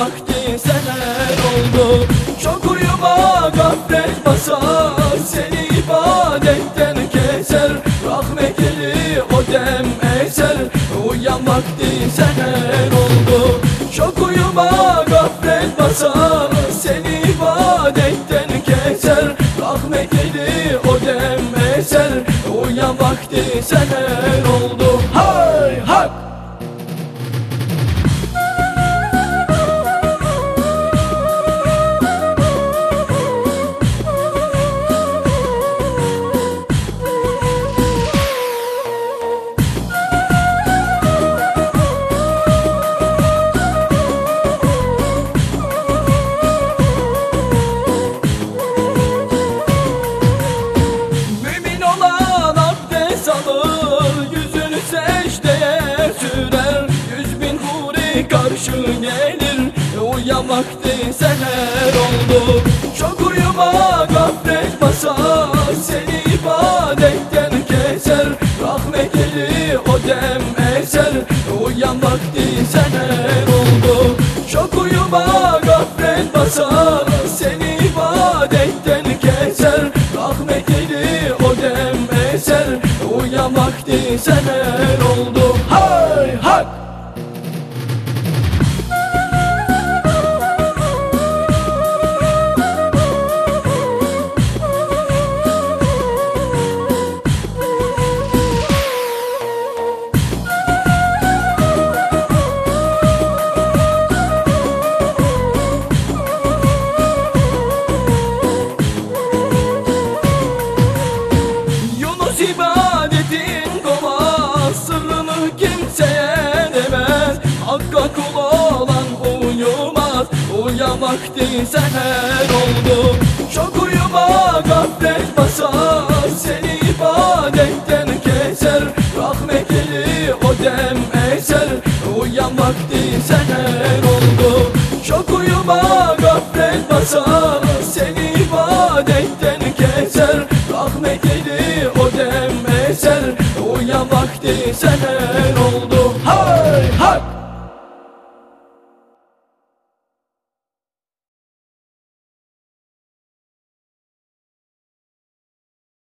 vakti seher oldu. Çok uyuma gaflet basar Seni ibadetten keser. Rahmet eli o dem eser Uyan vakti seher oldu. Çok uyuma gaflet basar Seni ibadetten keser. Rahmet eli o dem eser Uyan vakti seher oldu. Hay hak karşı gelir. Uyan vakti seher oldu. Çok uyuma gaflet basar. Seni ibadetten keser. Rahmet eli o dem eser. Uyan vakti seher oldu. Çok uyuma gaflet basar. Seni ibadetten keser. Rahmet eli o dem eser. Uyan vakti seher oldu. Hay hak vakti seher oldu. Çok uyuma gaflet basar. Seni ibadetten keser. Rahmet eli o dem eser. Uyan vakti seher oldu. Çok uyuma gaflet basar. Seni ibadetten keser. Rahmet eli o dem eser. Uyan vakti seher oldu